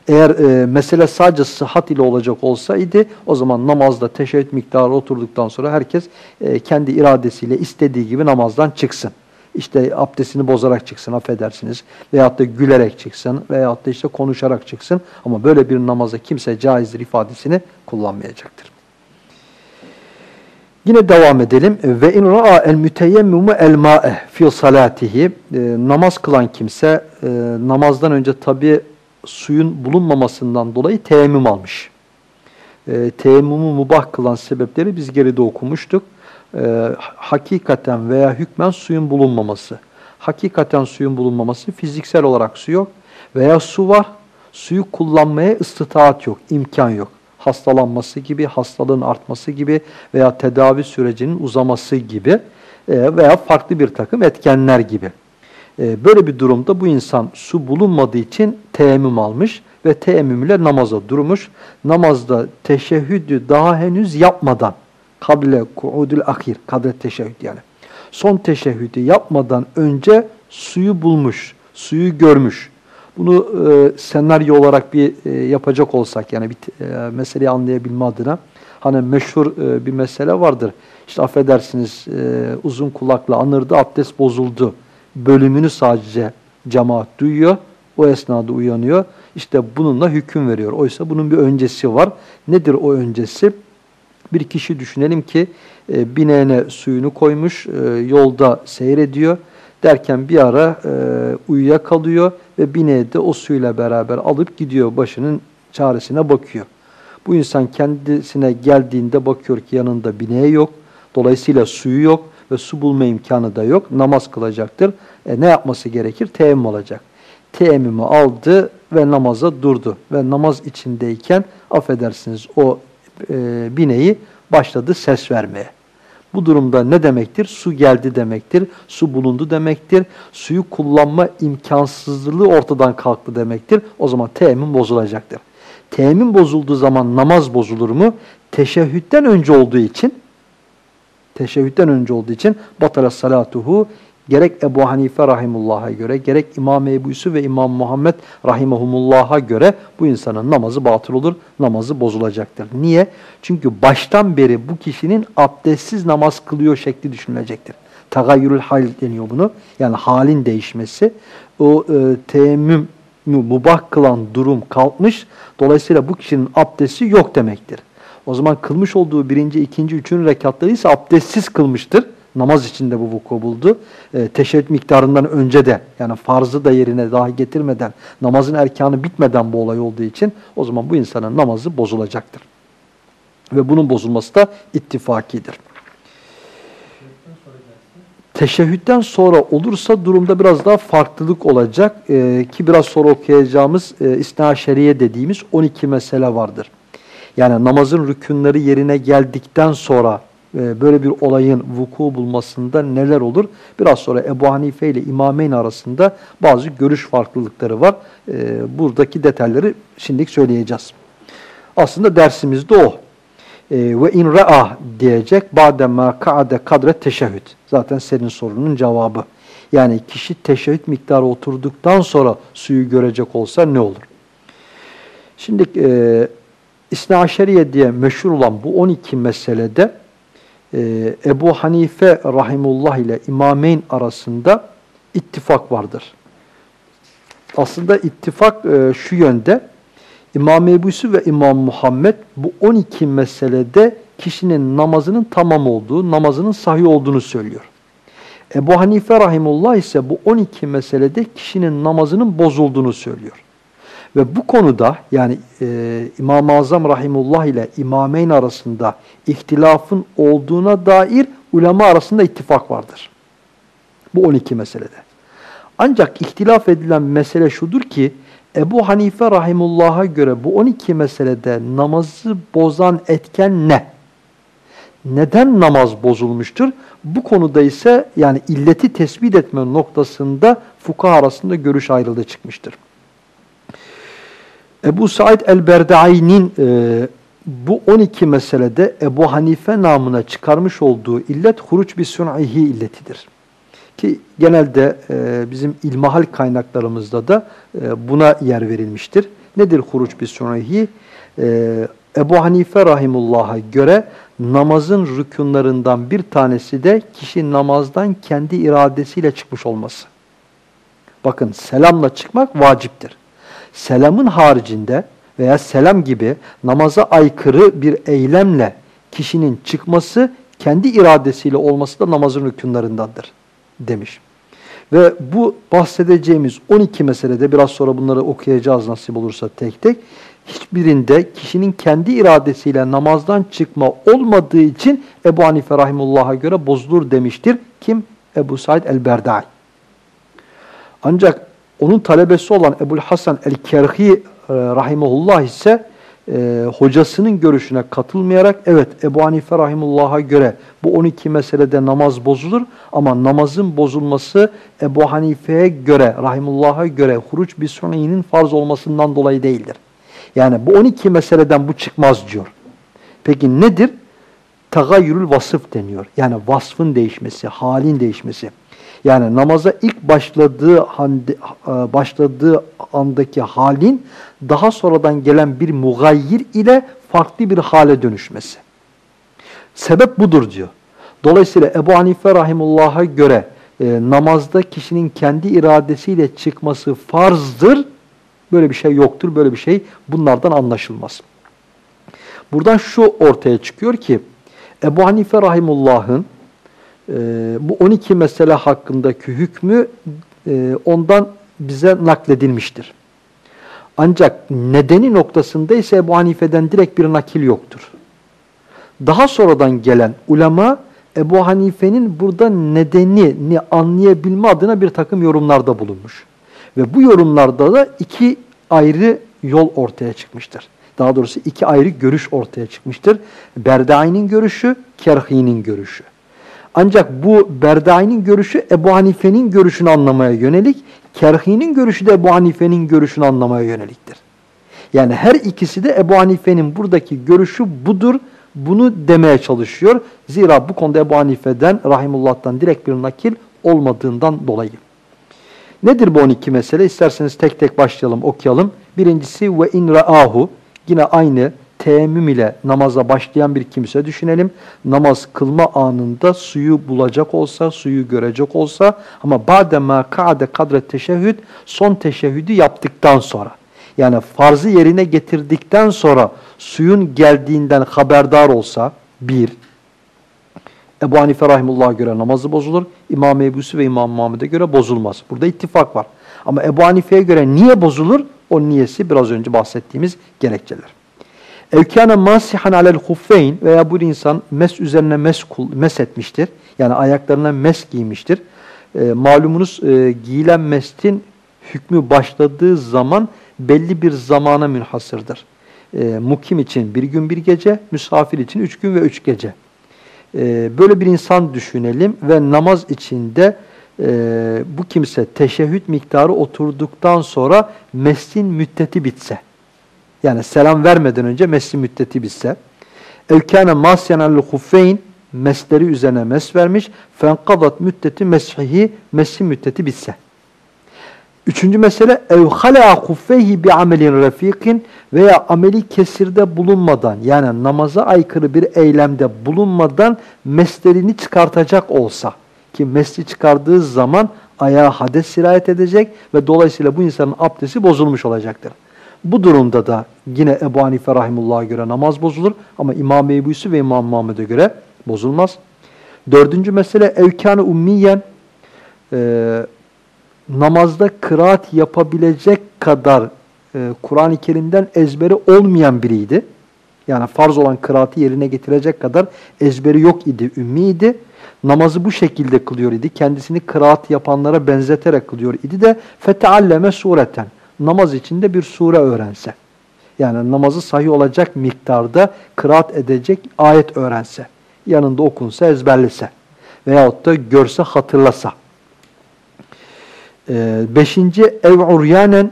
Eğer e, mesele sadece sıhhat ile olacak olsaydı o zaman namazda teşebbüt miktarı oturduktan sonra herkes e, kendi iradesiyle istediği gibi namazdan çıksın. İşte abdestini bozarak çıksın affedersiniz veyahut da gülerek çıksın veyahut da işte konuşarak çıksın ama böyle bir namaza kimse caizdir ifadesini kullanmayacaktır. Yine devam edelim. Ve in ra'a el müteyemmimu el ma'e fi salatihi. E, namaz kılan kimse e, namazdan önce tabi suyun bulunmamasından dolayı teyemmüm almış. E, teyemmümü mubah kılan sebepleri biz geride okumuştuk. E, hakikaten veya hükmen suyun bulunmaması. Hakikaten suyun bulunmaması fiziksel olarak su yok veya su var. Suyu kullanmaya ıstıtaat yok, imkan yok hastalanması gibi, hastalığın artması gibi veya tedavi sürecinin uzaması gibi e, veya farklı bir takım etkenler gibi. E, böyle bir durumda bu insan su bulunmadığı için teyemmüm almış ve teyemmüm ile namaza durmuş. Namazda teşehhüdü daha henüz yapmadan, kable kuudül ahir, kadre teşehhüd yani. Son teşehhüdü yapmadan önce suyu bulmuş, suyu görmüş. Bunu e, senaryo olarak bir e, yapacak olsak yani bir e, meseleyi anlayabilme adına hani meşhur e, bir mesele vardır. İşte affedersiniz e, uzun kulakla anırdı, abdest bozuldu bölümünü sadece cemaat duyuyor. O esnada uyanıyor. İşte bununla hüküm veriyor. Oysa bunun bir öncesi var. Nedir o öncesi? Bir kişi düşünelim ki e, bineğine suyunu koymuş, e, yolda seyrediyor. Derken bir ara e, uyuyakalıyor ve bineği de o suyla beraber alıp gidiyor başının çaresine bakıyor. Bu insan kendisine geldiğinde bakıyor ki yanında bineği yok. Dolayısıyla suyu yok ve su bulma imkanı da yok. Namaz kılacaktır. E, ne yapması gerekir? Teyemmüm olacak. Teyemmümü aldı ve namaza durdu. Ve namaz içindeyken affedersiniz o e, bineği başladı ses vermeye. Bu durumda ne demektir? Su geldi demektir, su bulundu demektir, suyu kullanma imkansızlığı ortadan kalktı demektir. O zaman teyemmüm bozulacaktır. Teyemmüm bozulduğu zaman namaz bozulur mu? Teşehhütten önce olduğu için, teşehhütten önce olduğu için batala salatuhu gerek Ebu Hanife rahimullah'a göre, gerek İmam Ebu Yusuf ve İmam Muhammed rahimahumullah'a göre bu insanın namazı batıl olur, namazı bozulacaktır. Niye? Çünkü baştan beri bu kişinin abdestsiz namaz kılıyor şekli düşünülecektir. Tagayyürül hal deniyor bunu. Yani halin değişmesi. O e, teyemmüm mubah kılan durum kalkmış. Dolayısıyla bu kişinin abdesti yok demektir. O zaman kılmış olduğu birinci, ikinci, üçüncü rekatları ise abdestsiz kılmıştır namaz içinde bu vuku buldu. E, teşebbüt miktarından önce de yani farzı da yerine dahi getirmeden namazın erkanı bitmeden bu olay olduğu için o zaman bu insanın namazı bozulacaktır. Ve bunun bozulması da ittifakidir. Teşehhütten sonra olursa durumda biraz daha farklılık olacak ee, ki biraz sonra okuyacağımız e, İsna dediğimiz 12 mesele vardır. Yani namazın rükünleri yerine geldikten sonra böyle bir olayın vuku bulmasında neler olur? Biraz sonra Ebu Hanife ile İmameyn arasında bazı görüş farklılıkları var. E, buradaki detayları şimdilik söyleyeceğiz. Aslında dersimiz de o. E, ve in ra'a diyecek badema ka'ade kadre teşehhüd. Zaten senin sorunun cevabı. Yani kişi teşehhüd miktarı oturduktan sonra suyu görecek olsa ne olur? Şimdi e, İsna Aşeriye diye meşhur olan bu 12 meselede e, Ebu Hanife Rahimullah ile İmameyn arasında ittifak vardır. Aslında ittifak e, şu yönde, İmam Ebu Yusuf ve İmam Muhammed bu 12 meselede kişinin namazının tamam olduğu, namazının sahih olduğunu söylüyor. Ebu Hanife Rahimullah ise bu 12 meselede kişinin namazının bozulduğunu söylüyor. Ve bu konuda yani e, İmam-ı Azam Rahimullah ile İmameyn arasında ihtilafın olduğuna dair ulema arasında ittifak vardır. Bu 12 meselede. Ancak ihtilaf edilen mesele şudur ki Ebu Hanife Rahimullah'a göre bu 12 meselede namazı bozan etken ne? Neden namaz bozulmuştur? Bu konuda ise yani illeti tespit etme noktasında fukaha arasında görüş ayrılığı çıkmıştır. Ebu Said el-Berdai'nin e, bu 12 meselede Ebu Hanife namına çıkarmış olduğu illet huruç bir sun'ihi illetidir. Ki genelde e, bizim ilmahal kaynaklarımızda da e, buna yer verilmiştir. Nedir huruç bir sun'ihi? E, Ebu Hanife rahimullah'a göre namazın rükunlarından bir tanesi de kişi namazdan kendi iradesiyle çıkmış olması. Bakın selamla çıkmak vaciptir selamın haricinde veya selam gibi namaza aykırı bir eylemle kişinin çıkması kendi iradesiyle olması da namazın hükümlerindendir demiş. Ve bu bahsedeceğimiz 12 meselede biraz sonra bunları okuyacağız nasip olursa tek tek. Hiçbirinde kişinin kendi iradesiyle namazdan çıkma olmadığı için Ebu Hanife Rahimullah'a göre bozulur demiştir. Kim? Ebu Said el-Berdai. Ancak onun talebesi olan Ebul Hasan el-Kerhi e, rahimullah ise e, hocasının görüşüne katılmayarak evet Ebu Hanife rahimullah'a göre bu 12 meselede namaz bozulur ama namazın bozulması Ebu Hanife'ye göre rahimullah'a göre huruç bir sunni'nin farz olmasından dolayı değildir. Yani bu 12 meseleden bu çıkmaz diyor. Peki nedir? Tagayyürül vasıf deniyor. Yani vasfın değişmesi, halin değişmesi. Yani namaza ilk başladığı hande, başladığı andaki halin daha sonradan gelen bir mugayyir ile farklı bir hale dönüşmesi. Sebep budur diyor. Dolayısıyla Ebu Hanife Rahimullah'a göre e, namazda kişinin kendi iradesiyle çıkması farzdır. Böyle bir şey yoktur. Böyle bir şey bunlardan anlaşılmaz. Buradan şu ortaya çıkıyor ki Ebu Hanife Rahimullah'ın e, bu 12 mesele hakkındaki hükmü e, ondan bize nakledilmiştir. Ancak nedeni noktasında ise Ebu Hanife'den direkt bir nakil yoktur. Daha sonradan gelen ulema Ebu Hanife'nin burada nedenini anlayabilme adına bir takım yorumlarda bulunmuş. Ve bu yorumlarda da iki ayrı yol ortaya çıkmıştır. Daha doğrusu iki ayrı görüş ortaya çıkmıştır. Berdai'nin görüşü, Kerhi'nin görüşü. Ancak bu Berdai'nin görüşü Ebu Hanife'nin görüşünü anlamaya yönelik, Kerhi'nin görüşü de Ebu Hanife'nin görüşünü anlamaya yöneliktir. Yani her ikisi de Ebu Hanife'nin buradaki görüşü budur, bunu demeye çalışıyor. Zira bu konuda Ebu Hanife'den, Rahimullah'tan direkt bir nakil olmadığından dolayı. Nedir bu 12 mesele? İsterseniz tek tek başlayalım, okuyalım. Birincisi ve in ra'ahu. Yine aynı teemmüm ile namaza başlayan bir kimse düşünelim. Namaz kılma anında suyu bulacak olsa, suyu görecek olsa ama badema ka'de kadre teşehhüd son teşehhüdü yaptıktan sonra yani farzı yerine getirdikten sonra suyun geldiğinden haberdar olsa bir, Ebu Hanife Rahimullah'a göre namazı bozulur. İmam Ebu'su ve İmam Muhammed'e göre bozulmaz. Burada ittifak var. Ama Ebu Hanife'ye göre niye bozulur? O niyesi biraz önce bahsettiğimiz gerekçeler. Evkâne masihan alel huffeyn veya bu insan mes üzerine mes, mes etmiştir. Yani ayaklarına mes giymiştir. E, malumunuz e, giyilen mestin hükmü başladığı zaman belli bir zamana münhasırdır. E, mukim için bir gün bir gece, misafir için üç gün ve üç gece. E, böyle bir insan düşünelim ve namaz içinde e, bu kimse teşehhüd miktarı oturduktan sonra meslin müddeti bitse, yani selam vermeden önce meslin müddeti bitse, evkâne masyenallü huffeyn, mesleri üzerine mes vermiş, fenkadat müddeti meshihi, meslin müddeti bitse. Üçüncü mesele ev halaa kuffeyhi bi amelin refikin veya ameli kesirde bulunmadan yani namaza aykırı bir eylemde bulunmadan meslerini çıkartacak olsa ki mesli çıkardığı zaman ayağa hades sirayet edecek ve dolayısıyla bu insanın abdesti bozulmuş olacaktır. Bu durumda da yine Ebu Hanife Rahimullah'a göre namaz bozulur ama İmam Ebu Yusuf ve İmam Muhammed'e göre bozulmaz. Dördüncü mesele evkânı ummiyen e, namazda kıraat yapabilecek kadar e, Kur'an-ı Kerim'den ezberi olmayan biriydi. Yani farz olan kıraatı yerine getirecek kadar ezberi yok idi, ümmiydi. Namazı bu şekilde kılıyor idi. Kendisini kıraat yapanlara benzeterek kılıyor idi de fetealleme sureten. Namaz içinde bir sure öğrense. Yani namazı sahih olacak miktarda kıraat edecek ayet öğrense. Yanında okunsa, ezberlese. Veyahut da görse, hatırlasa. Ee, beşinci ev uryanen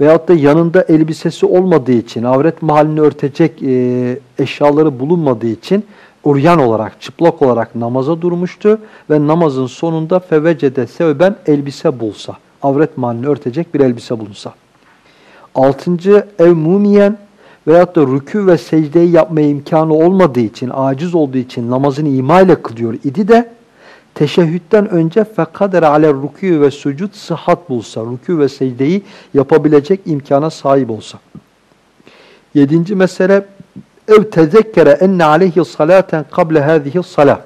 veyahut da yanında elbisesi olmadığı için, avret mahallini örtecek e, eşyaları bulunmadığı için uryan olarak, çıplak olarak namaza durmuştu ve namazın sonunda fevecede sevben elbise bulsa, avret mahallini örtecek bir elbise bulunsa. Altıncı ev mumiyen veyahut da rükû ve secdeyi yapmaya imkanı olmadığı için, aciz olduğu için namazını ima ile kılıyor idi de teşehhütten önce fekadere ale rükû ve sucud sıhhat bulsa, rükû ve secdeyi yapabilecek imkana sahip olsa. Yedinci mesele ev tezekkere enne aleyhi salaten kable hâzihi salah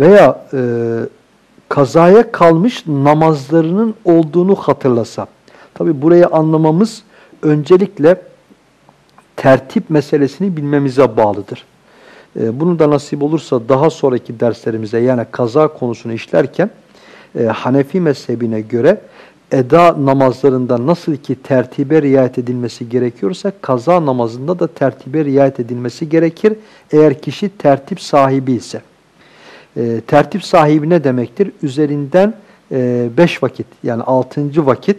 veya e, kazaya kalmış namazlarının olduğunu hatırlasa. Tabi burayı anlamamız öncelikle tertip meselesini bilmemize bağlıdır. E, bunu da nasip olursa daha sonraki derslerimize yani kaza konusunu işlerken e, Hanefi mezhebine göre eda namazlarında nasıl ki tertibe riayet edilmesi gerekiyorsa kaza namazında da tertibe riayet edilmesi gerekir. Eğer kişi tertip sahibi ise. E, tertip sahibi ne demektir? Üzerinden e, beş vakit yani altıncı vakit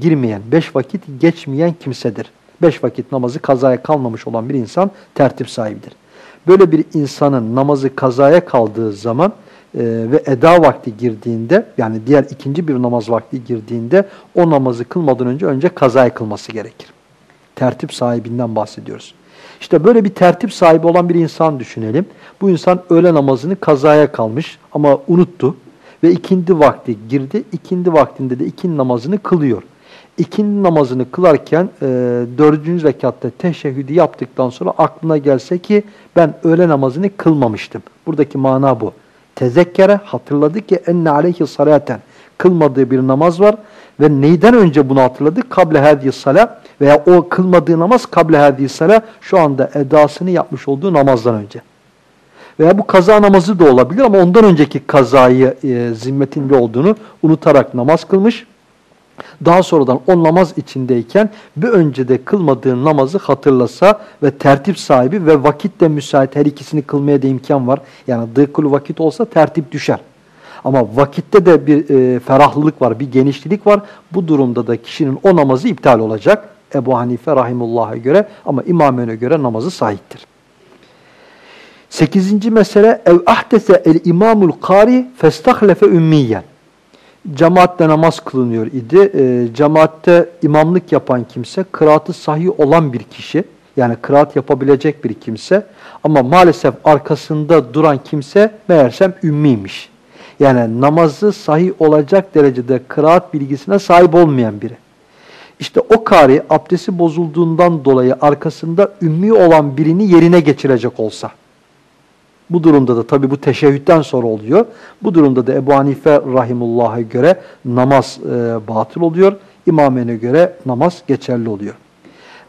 girmeyen, beş vakit geçmeyen kimsedir. Beş vakit namazı kazaya kalmamış olan bir insan tertip sahibidir. Böyle bir insanın namazı kazaya kaldığı zaman e, ve eda vakti girdiğinde yani diğer ikinci bir namaz vakti girdiğinde o namazı kılmadan önce önce kazaya kılması gerekir. Tertip sahibinden bahsediyoruz. İşte böyle bir tertip sahibi olan bir insan düşünelim. Bu insan öğle namazını kazaya kalmış ama unuttu ve ikindi vakti girdi. İkindi vaktinde de ikindi namazını kılıyor ikindi namazını kılarken e, dördüncü rekatta teşehhüdü yaptıktan sonra aklına gelse ki ben öğle namazını kılmamıştım. Buradaki mana bu. Tezekkere hatırladı ki enne aleyhi salaten kılmadığı bir namaz var ve neyden önce bunu hatırladı? Kable hadihi salah veya o kılmadığı namaz kable hadihi salah şu anda edasını yapmış olduğu namazdan önce. Veya bu kaza namazı da olabilir ama ondan önceki kazayı e, zimmetinde olduğunu unutarak namaz kılmış daha sonradan o namaz içindeyken bir önce de kılmadığı namazı hatırlasa ve tertip sahibi ve vakit de müsait her ikisini kılmaya da imkan var. Yani dıkul vakit olsa tertip düşer. Ama vakitte de bir e, ferahlılık var, bir genişlik var. Bu durumda da kişinin o namazı iptal olacak. Ebu Hanife rahimullah'a göre ama İmame'ne göre namazı sahiptir. Sekizinci mesele ev ahdese el imamul kari festahlefe ümmiyen cemaatle namaz kılınıyor idi. E, cemaatte imamlık yapan kimse, kıraatı sahih olan bir kişi, yani kıraat yapabilecek bir kimse ama maalesef arkasında duran kimse meğersem ümmiymiş. Yani namazı sahih olacak derecede kıraat bilgisine sahip olmayan biri. İşte o kari abdesti bozulduğundan dolayı arkasında ümmi olan birini yerine geçirecek olsa, bu durumda da tabi bu teşehhütten sonra oluyor. Bu durumda da Ebu Hanife rahimullah'a göre namaz e, batıl oluyor. İmamene göre namaz geçerli oluyor.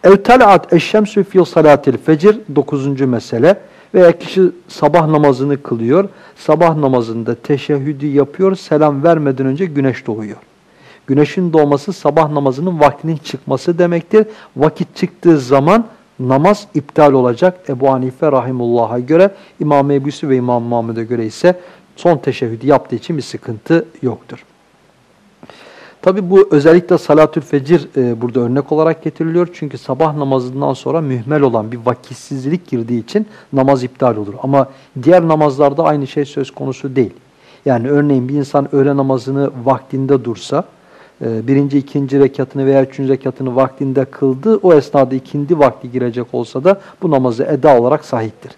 Ev tal'at eşşemsü fil salatil fecir 9. mesele veya kişi sabah namazını kılıyor. Sabah namazında teşehhüdü yapıyor. Selam vermeden önce güneş doğuyor. Güneşin doğması sabah namazının vaktinin çıkması demektir. Vakit çıktığı zaman namaz iptal olacak. Ebu Hanife Rahimullah'a göre İmam Ebu'su ve İmam Muhammed'e göre ise son teşehhüdü yaptığı için bir sıkıntı yoktur. Tabi bu özellikle salatül fecir e, burada örnek olarak getiriliyor. Çünkü sabah namazından sonra mühmel olan bir vakitsizlik girdiği için namaz iptal olur. Ama diğer namazlarda aynı şey söz konusu değil. Yani örneğin bir insan öğle namazını vaktinde dursa, birinci, ikinci rekatını veya üçüncü rekatını vaktinde kıldı, o esnada ikindi vakti girecek olsa da bu namazı eda olarak sahiptir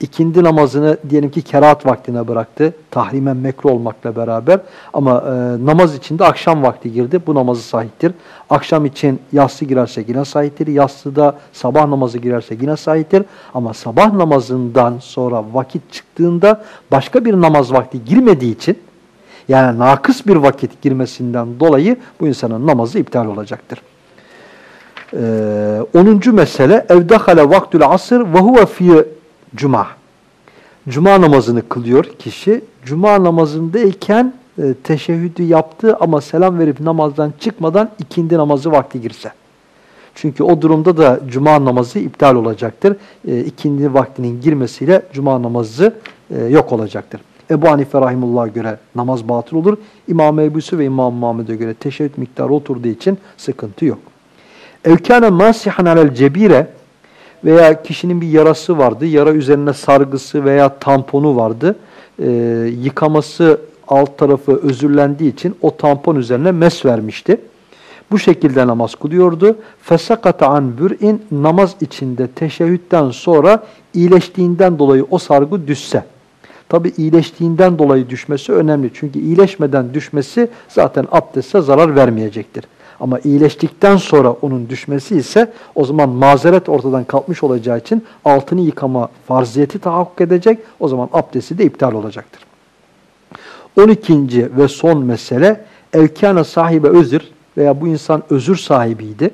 ikindi namazını diyelim ki kerahat vaktine bıraktı. Tahrimen mekruh olmakla beraber. Ama e, namaz içinde akşam vakti girdi. Bu namazı sahiptir. Akşam için yassı girerse yine sahiptir. Yassıda sabah namazı girerse yine sahiptir. Ama sabah namazından sonra vakit çıktığında başka bir namaz vakti girmediği için yani nakıs bir vakit girmesinden dolayı bu insanın namazı iptal olacaktır. Ee, 10. mesele evdehale vaktül asr ve huve fi Cuma. Cuma namazını kılıyor kişi. Cuma namazındayken e, teşehhüdü yaptı ama selam verip namazdan çıkmadan ikindi namazı vakti girse. Çünkü o durumda da cuma namazı iptal olacaktır. E, ikindi vaktinin girmesiyle cuma namazı e, yok olacaktır. Ebu Hanife Rahimullah'a göre namaz batıl olur. İmam Ebu'su ve İmam Muhammed'e göre teşehhüd miktarı oturduğu için sıkıntı yok. Evkâne mâsihan alel cebire veya kişinin bir yarası vardı, yara üzerine sargısı veya tamponu vardı. E, yıkaması alt tarafı özürlendiği için o tampon üzerine mes vermişti. Bu şekilde namaz kılıyordu. Fesakata an bür'in namaz içinde teşehhütten sonra iyileştiğinden dolayı o sargı düşse. Tabi iyileştiğinden dolayı düşmesi önemli. Çünkü iyileşmeden düşmesi zaten abdeste zarar vermeyecektir. Ama iyileştikten sonra onun düşmesi ise o zaman mazeret ortadan kalkmış olacağı için altını yıkama farziyeti tahakkuk edecek. O zaman abdesti de iptal olacaktır. 12. ve son mesele evkâne sahibe özür veya bu insan özür sahibiydi.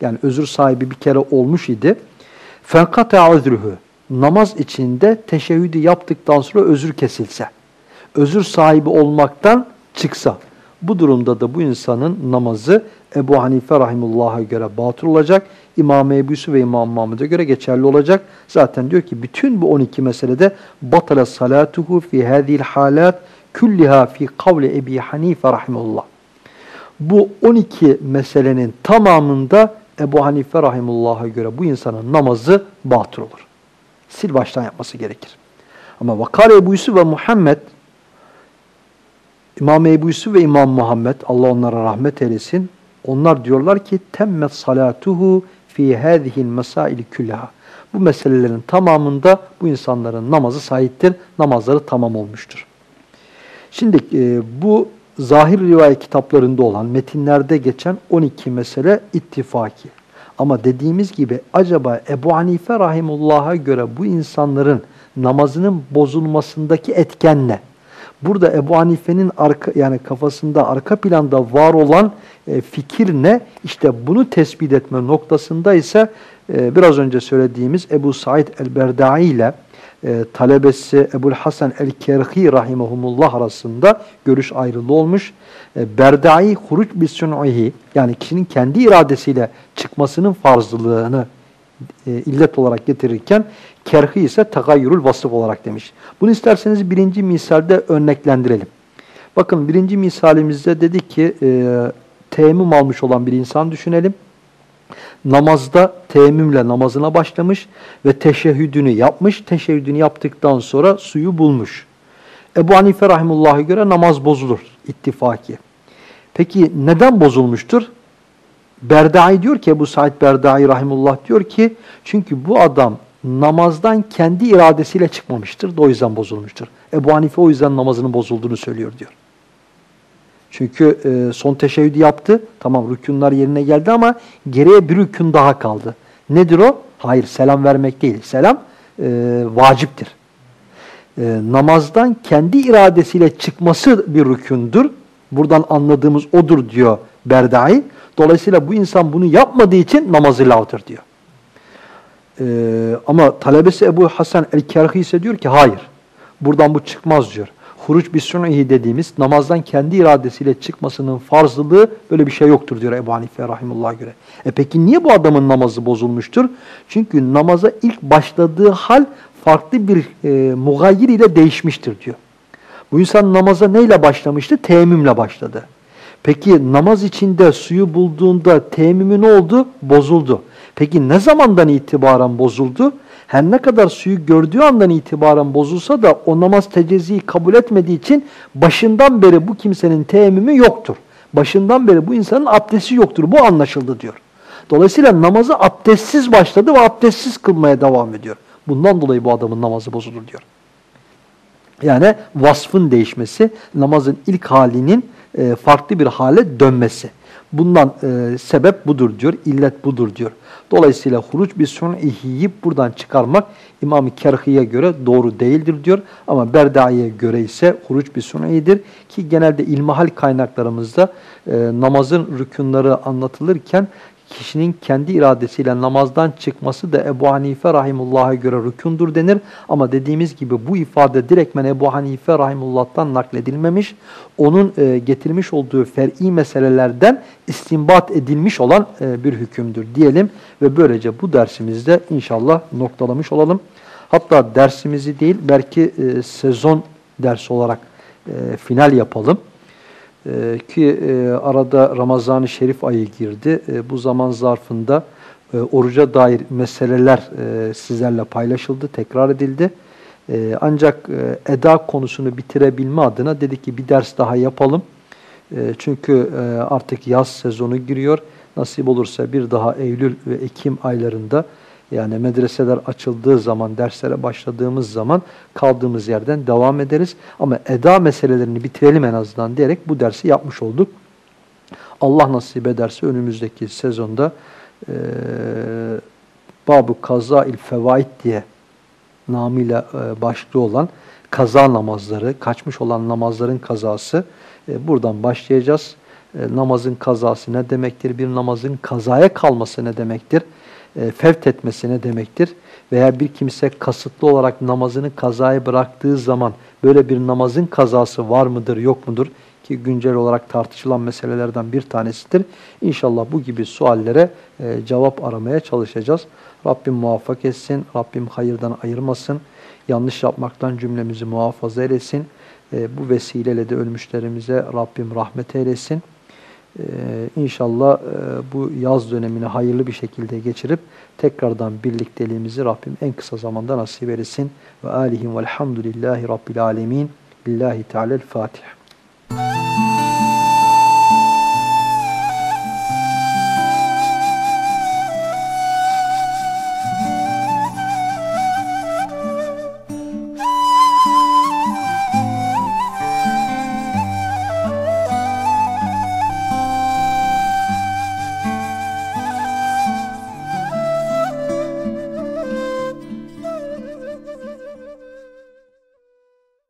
Yani özür sahibi bir kere olmuş idi. Fenkata özrühü namaz içinde teşehhüdü yaptıktan sonra özür kesilse. Özür sahibi olmaktan çıksa. Bu durumda da bu insanın namazı Ebu Hanife Rahimullah'a göre batıl olacak. İmam Ebu'su ve İmam Muhammed'e göre geçerli olacak. Zaten diyor ki bütün bu 12 meselede batala salatuhu fi hadhihi halat kulliha fi kavli Ebi Hanife Rahimullah. Bu 12 meselenin tamamında Ebu Hanife Rahimullah'a göre bu insanın namazı batıl olur. Sil baştan yapması gerekir. Ama Vakar Ebu Yusuf ve Muhammed İmam Ebu Yusuf ve İmam Muhammed Allah onlara rahmet eylesin onlar diyorlar ki temmet salatuhu fi hadihi'l mesail küllaha. Bu meselelerin tamamında bu insanların namazı sahiptir. Namazları tamam olmuştur. Şimdi e, bu zahir rivayet kitaplarında olan metinlerde geçen 12 mesele ittifaki. Ama dediğimiz gibi acaba Ebu Hanife rahimullah'a göre bu insanların namazının bozulmasındaki etken ne? Burada Ebu Hanife'nin arka yani kafasında arka planda var olan e, fikir ne? İşte bunu tespit etme noktasında ise e, biraz önce söylediğimiz Ebu Said el-Berdai ile e, talebesi Ebu Hasan el-Kerhi rahimahumullah arasında görüş ayrılığı olmuş. E, Berdai huruc bisun'ihi yani kişinin kendi iradesiyle çıkmasının farzlılığını e, illet olarak getirirken kerhi ise tagayyürül vasıf olarak demiş. Bunu isterseniz birinci misalde örneklendirelim. Bakın birinci misalimizde dedik ki e, teyemmüm almış olan bir insan düşünelim. Namazda teyemmümle namazına başlamış ve teşehhüdünü yapmış. Teşehhüdünü yaptıktan sonra suyu bulmuş. Ebu Hanife Rahimullah'a göre namaz bozulur ittifaki. Peki neden bozulmuştur? Berdai diyor ki Ebu Said Berdai Rahimullah diyor ki çünkü bu adam namazdan kendi iradesiyle çıkmamıştır. O yüzden bozulmuştur. Ebu Hanife o yüzden namazının bozulduğunu söylüyor diyor. Çünkü e, son teşebbüdü yaptı. Tamam rükünler yerine geldi ama geriye bir rükün daha kaldı. Nedir o? Hayır selam vermek değil. Selam e, vaciptir. E, namazdan kendi iradesiyle çıkması bir rükündür. Buradan anladığımız odur diyor Berdai. Dolayısıyla bu insan bunu yapmadığı için namazı lavdır diyor. Ee, ama talebesi Ebu Hasan el-Kerhi ise diyor ki hayır. Buradan bu çıkmaz diyor. Huruç bir sün'ihi dediğimiz namazdan kendi iradesiyle çıkmasının farzlılığı böyle bir şey yoktur diyor Ebu Hanife rahimullah'a göre. E peki niye bu adamın namazı bozulmuştur? Çünkü namaza ilk başladığı hal farklı bir e, mugayyir ile değişmiştir diyor. Bu insan namaza neyle başlamıştı? Teyemmümle başladı. Peki namaz içinde suyu bulduğunda teyemmümü ne oldu? Bozuldu. Peki ne zamandan itibaren bozuldu? Her ne kadar suyu gördüğü andan itibaren bozulsa da o namaz teceziyi kabul etmediği için başından beri bu kimsenin teyemmümü yoktur. Başından beri bu insanın abdesti yoktur. Bu anlaşıldı diyor. Dolayısıyla namazı abdestsiz başladı ve abdestsiz kılmaya devam ediyor. Bundan dolayı bu adamın namazı bozulur diyor. Yani vasfın değişmesi, namazın ilk halinin e, farklı bir hale dönmesi. Bundan e, sebep budur diyor, illet budur diyor. Dolayısıyla huruç bir sun'ihi buradan çıkarmak İmam-ı Kerhi'ye göre doğru değildir diyor. Ama Berdai'ye göre ise huruç bir sun'idir. Ki genelde ilmihal kaynaklarımızda e, namazın rükunları anlatılırken kişinin kendi iradesiyle namazdan çıkması da Ebu Hanife Rahimullah'a göre rükundur denir. Ama dediğimiz gibi bu ifade direktmen Ebu Hanife Rahimullah'tan nakledilmemiş. Onun e, getirmiş olduğu fer'i meselelerden istinbat edilmiş olan e, bir hükümdür diyelim. Ve böylece bu dersimizde inşallah noktalamış olalım. Hatta dersimizi değil belki e, sezon dersi olarak e, final yapalım. Ee, ki e, arada Ramazan-ı Şerif ayı girdi. E, bu zaman zarfında e, oruca dair meseleler e, sizlerle paylaşıldı, tekrar edildi. Ancak eda konusunu bitirebilme adına dedik ki bir ders daha yapalım. Çünkü artık yaz sezonu giriyor. Nasip olursa bir daha Eylül ve Ekim aylarında yani medreseler açıldığı zaman, derslere başladığımız zaman kaldığımız yerden devam ederiz. Ama eda meselelerini bitirelim en azından diyerek bu dersi yapmış olduk. Allah nasip ederse önümüzdeki sezonda e, Babu Kaza-il Fevaid diye namıyla e, başlığı olan kaza namazları, kaçmış olan namazların kazası e, buradan başlayacağız. E, namazın kazası ne demektir? Bir namazın kazaya kalması ne demektir? E, fevt etmesine demektir. Veya bir kimse kasıtlı olarak namazını kazaya bıraktığı zaman böyle bir namazın kazası var mıdır yok mudur? Ki güncel olarak tartışılan meselelerden bir tanesidir. İnşallah bu gibi suallere e, cevap aramaya çalışacağız. Rabbim muvaffak etsin, Rabbim hayırdan ayırmasın, yanlış yapmaktan cümlemizi muhafaza eylesin. E, bu vesileyle de ölmüşlerimize Rabbim rahmet eylesin. Ee, inşallah e, bu yaz dönemini hayırlı bir şekilde geçirip tekrardan birlikteliğimizi Rabbim en kısa zamanda nasip etsin. Ve alihim velhamdülillahi rabbil alemin. Lillahi Teala'l Fatiha.